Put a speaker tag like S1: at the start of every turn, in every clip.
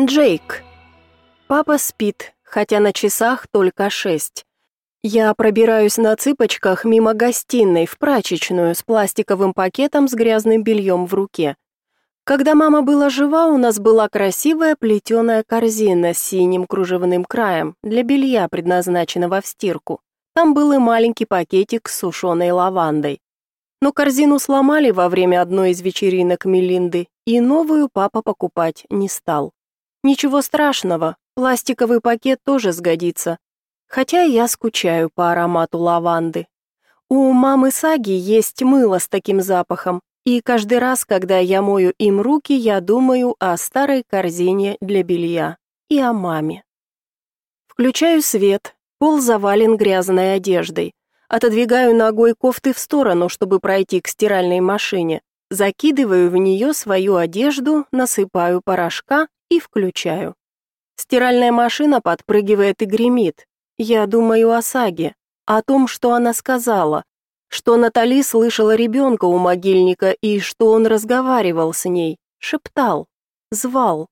S1: Джейк. Папа спит, хотя на часах только шесть. Я пробираюсь на цыпочках мимо гостиной в прачечную с пластиковым пакетом с грязным бельем в руке. Когда мама была жива, у нас была красивая плетеная корзина с синим кружевным краем для белья, предназначенного в стирку. Там был и маленький пакетик с сушеной лавандой. Но корзину сломали во время одной из вечеринок Мелинды, и новую папа покупать не стал. Ничего страшного, пластиковый пакет тоже сгодится. Хотя я скучаю по аромату лаванды. У мамы Саги есть мыло с таким запахом, и каждый раз, когда я мою им руки, я думаю о старой корзине для белья и о маме. Включаю свет, пол завален грязной одеждой. Отодвигаю ногой кофты в сторону, чтобы пройти к стиральной машине. Закидываю в нее свою одежду, насыпаю порошка и включаю. Стиральная машина подпрыгивает и гремит. Я думаю о Саге, о том, что она сказала, что Натали слышала ребенка у могильника и что он разговаривал с ней, шептал, звал.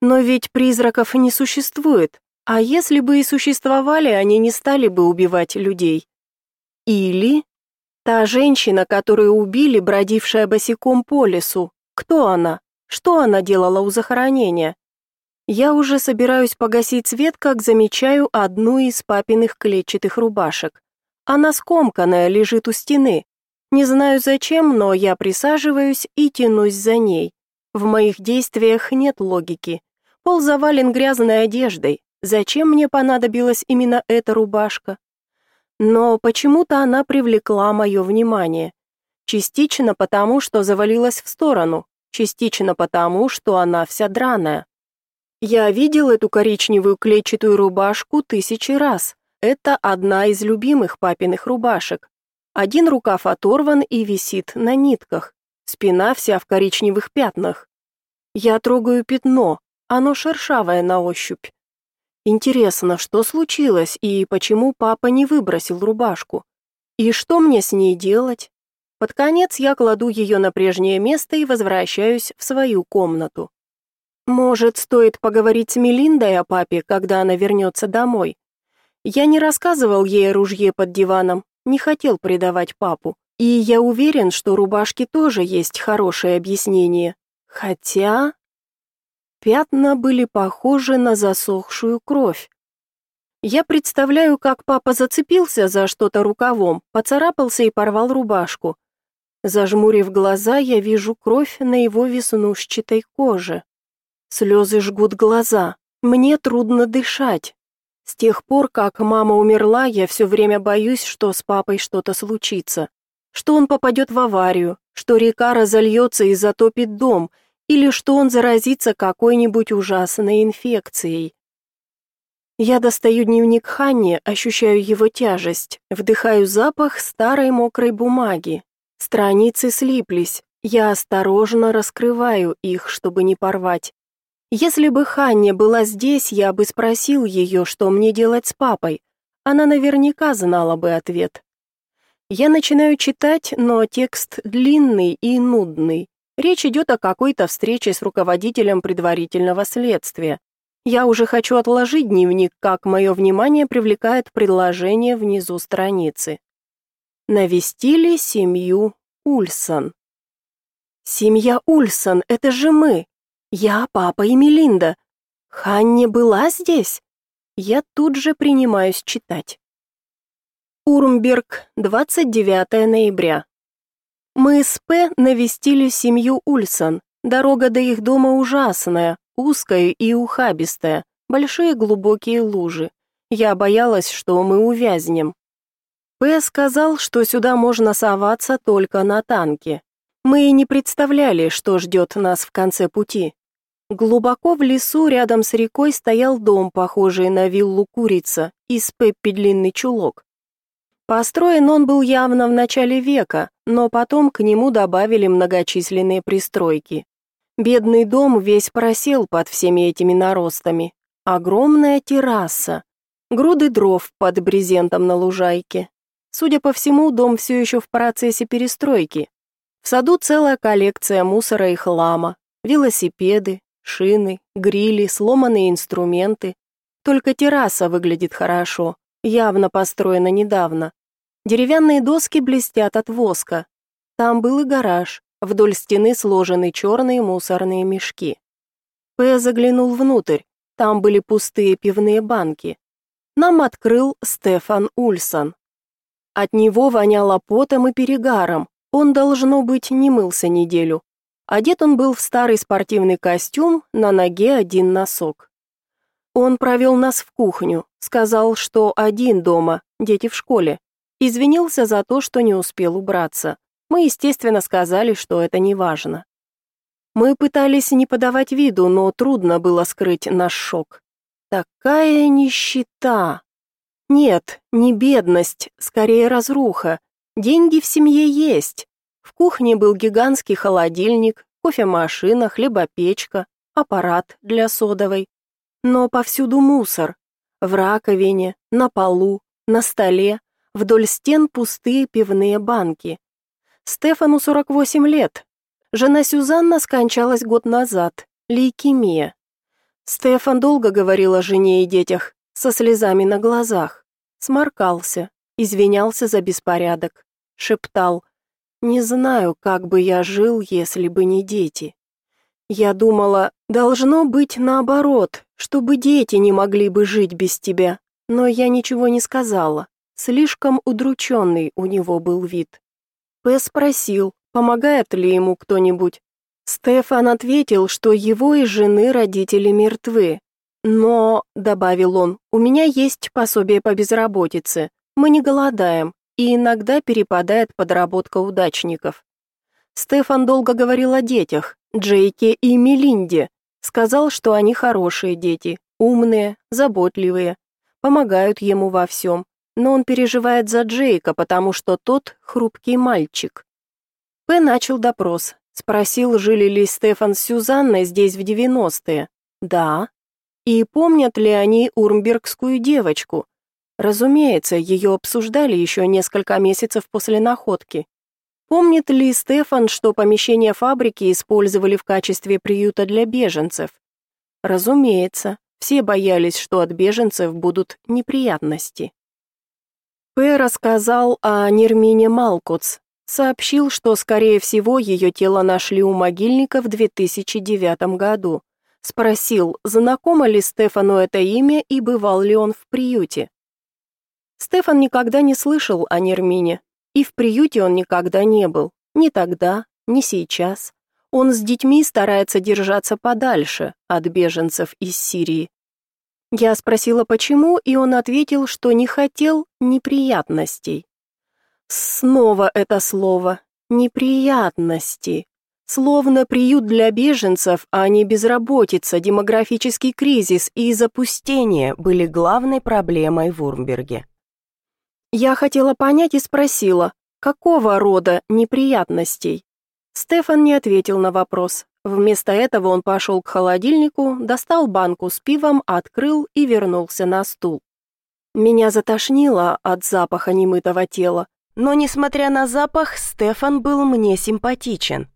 S1: Но ведь призраков не существует, а если бы и существовали, они не стали бы убивать людей. Или та женщина, которую убили, бродившая босиком по лесу. Кто она? Что она делала у захоронения? Я уже собираюсь погасить свет, как замечаю одну из папиных клетчатых рубашек. Она скомканная, лежит у стены. Не знаю зачем, но я присаживаюсь и тянусь за ней. В моих действиях нет логики. Пол завален грязной одеждой. Зачем мне понадобилась именно эта рубашка? Но почему-то она привлекла мое внимание. Частично потому, что завалилась в сторону, частично потому, что она вся драная. Я видел эту коричневую клетчатую рубашку тысячи раз. Это одна из любимых папиных рубашек. Один рукав оторван и висит на нитках. Спина вся в коричневых пятнах. Я трогаю пятно, оно шершавое на ощупь. Интересно, что случилось и почему папа не выбросил рубашку? И что мне с ней делать? Под конец я кладу ее на прежнее место и возвращаюсь в свою комнату. Может, стоит поговорить с Мелиндой о папе, когда она вернется домой? Я не рассказывал ей о ружье под диваном, не хотел предавать папу. И я уверен, что рубашке тоже есть хорошее объяснение. Хотя... Пятна были похожи на засохшую кровь. Я представляю, как папа зацепился за что-то рукавом, поцарапался и порвал рубашку. Зажмурив глаза, я вижу кровь на его веснушчатой коже. Слезы жгут глаза. Мне трудно дышать. С тех пор, как мама умерла, я все время боюсь, что с папой что-то случится. Что он попадет в аварию, что река разольется и затопит дом, или что он заразится какой-нибудь ужасной инфекцией. Я достаю дневник Ханни, ощущаю его тяжесть, вдыхаю запах старой мокрой бумаги. Страницы слиплись, я осторожно раскрываю их, чтобы не порвать. Если бы Ханни была здесь, я бы спросил ее, что мне делать с папой. Она наверняка знала бы ответ. Я начинаю читать, но текст длинный и нудный. Речь идет о какой-то встрече с руководителем предварительного следствия. Я уже хочу отложить дневник, как мое внимание привлекает предложение внизу страницы. Навестили семью Ульсон. Семья Ульсон, это же мы. Я, папа и Мелинда. Ханни была здесь? Я тут же принимаюсь читать. Урмберг, 29 ноября. Мы с П навестили семью Ульсон. Дорога до их дома ужасная, узкая и ухабистая, большие глубокие лужи. Я боялась, что мы увязнем. П сказал, что сюда можно соваться только на танке. Мы и не представляли, что ждет нас в конце пути. Глубоко в лесу рядом с рекой стоял дом, похожий на виллу курица, из Пеппи длинный чулок. Построен он был явно в начале века, но потом к нему добавили многочисленные пристройки. Бедный дом весь просел под всеми этими наростами. Огромная терраса, груды дров под брезентом на лужайке. Судя по всему, дом все еще в процессе перестройки. В саду целая коллекция мусора и хлама, велосипеды, шины, грили, сломанные инструменты. Только терраса выглядит хорошо, явно построена недавно. Деревянные доски блестят от воска. Там был и гараж, вдоль стены сложены черные мусорные мешки. П заглянул внутрь, там были пустые пивные банки. Нам открыл Стефан Ульсон. От него воняло потом и перегаром, он, должно быть, не мылся неделю. Одет он был в старый спортивный костюм, на ноге один носок. Он провел нас в кухню, сказал, что один дома, дети в школе. Извинился за то, что не успел убраться. Мы, естественно, сказали, что это не важно. Мы пытались не подавать виду, но трудно было скрыть наш шок. Такая нищета. Нет, не бедность, скорее разруха. Деньги в семье есть, в кухне был гигантский холодильник, кофемашина, хлебопечка, аппарат для содовой. Но повсюду мусор. В раковине, на полу, на столе, вдоль стен пустые пивные банки. Стефану 48 лет. Жена Сюзанна скончалась год назад, лейкемия. Стефан долго говорил о жене и детях, со слезами на глазах. Сморкался, извинялся за беспорядок, шептал не знаю, как бы я жил, если бы не дети. Я думала, должно быть наоборот, чтобы дети не могли бы жить без тебя. Но я ничего не сказала. Слишком удрученный у него был вид. П спросил, помогает ли ему кто-нибудь. Стефан ответил, что его и жены родители мертвы. Но, добавил он, у меня есть пособие по безработице. Мы не голодаем, и иногда перепадает подработка удачников. Стефан долго говорил о детях, Джейке и Мелинде, сказал, что они хорошие дети, умные, заботливые, помогают ему во всем, но он переживает за Джейка, потому что тот хрупкий мальчик. П начал допрос, спросил, жили ли Стефан с Сюзанной здесь в 90-е. Да. И помнят ли они урмбергскую девочку, Разумеется, ее обсуждали еще несколько месяцев после находки. Помнит ли Стефан, что помещение фабрики использовали в качестве приюта для беженцев? Разумеется, все боялись, что от беженцев будут неприятности. П. рассказал о Нермине Малкоц, сообщил, что, скорее всего, ее тело нашли у могильника в 2009 году. Спросил, знакомо ли Стефану это имя и бывал ли он в приюте. Стефан никогда не слышал о Нермине, и в приюте он никогда не был, ни тогда, ни сейчас. Он с детьми старается держаться подальше от беженцев из Сирии. Я спросила, почему, и он ответил, что не хотел неприятностей. Снова это слово «неприятности». Словно приют для беженцев, а не безработица, демографический кризис и запустение были главной проблемой в Урмберге. Я хотела понять и спросила, какого рода неприятностей? Стефан не ответил на вопрос. Вместо этого он пошел к холодильнику, достал банку с пивом, открыл и вернулся на стул. Меня затошнило от запаха немытого тела, но, несмотря на запах, Стефан был мне симпатичен.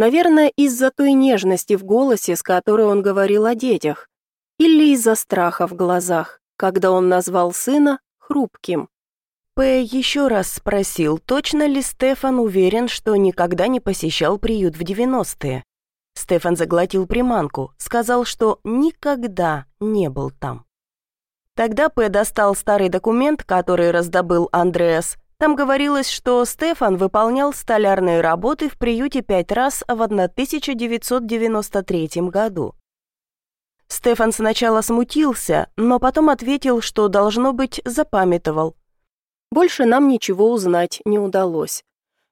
S1: Наверное, из-за той нежности в голосе, с которой он говорил о детях, или из-за страха в глазах, когда он назвал сына хрупким. П. еще раз спросил, точно ли Стефан уверен, что никогда не посещал приют в 90-е. Стефан заглотил приманку, сказал, что никогда не был там. Тогда П. достал старый документ, который раздобыл Андреас. Там говорилось, что Стефан выполнял столярные работы в приюте пять раз в 1993 году. Стефан сначала смутился, но потом ответил, что, должно быть, запамятовал, больше нам ничего узнать не удалось.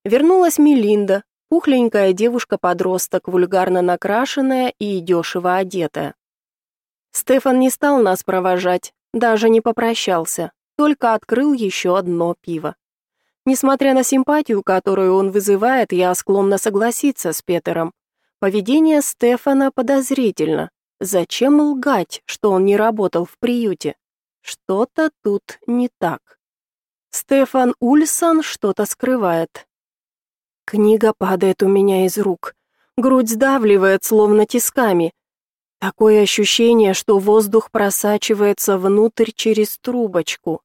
S1: Вернулась Мелинда, пухленькая девушка-подросток, вульгарно накрашенная и дешево одетая. Стефан не стал нас провожать, даже не попрощался, только открыл еще одно пиво. Несмотря на симпатию, которую он вызывает, я склонна согласиться с Петером. Поведение Стефана подозрительно. Зачем лгать, что он не работал в приюте? Что-то тут не так. Стефан Ульсон что-то скрывает. Книга падает у меня из рук. Грудь сдавливает, словно тисками. Такое ощущение, что воздух просачивается внутрь через трубочку.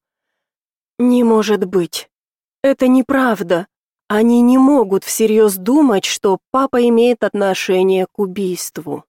S1: Не может быть. Это неправда. Они не могут всерьез думать, что папа имеет отношение к убийству.